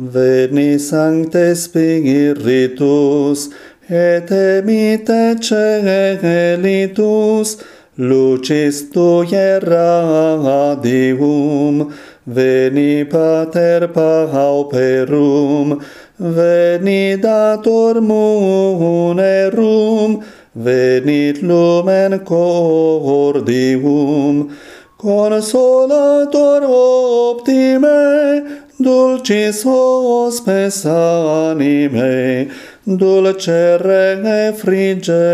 Veni Sancte Spiritus, et emite celitus, lucis tuje radium, veni pater pauperum, veni dator munerum, venit lumen cordium, consolator optime, Dulcis hospes anime, dulcere frigerium,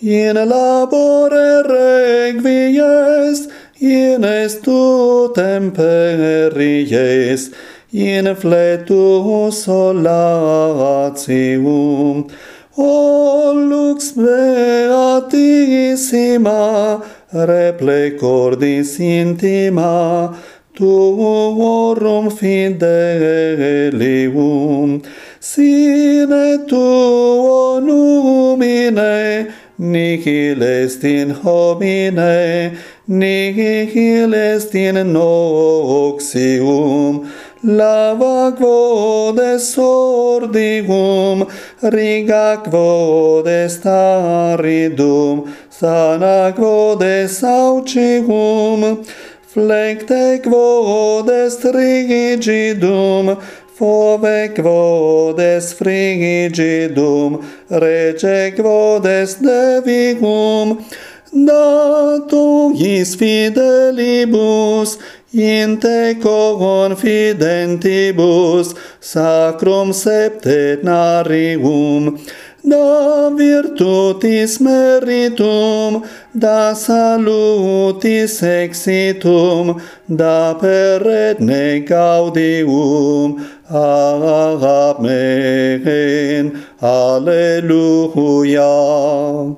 in labore regvi in estu temperies, in fletu solatium, O lux beatissima, replecordis intima, tuorum fidelium, sine tuo numine, nihil est in homine, nihil est in noxium, lava quod est ordium, riga quod est aridum, sana quod est saucium, flecte quodes rigidum, fove quodes frigidum, rege quodes devigum, dato his fidelibus, in te confidentibus, sacrum septenarium, da virtutis meritum, da salutis exitum, da peretne gaudium, amen, alleluia.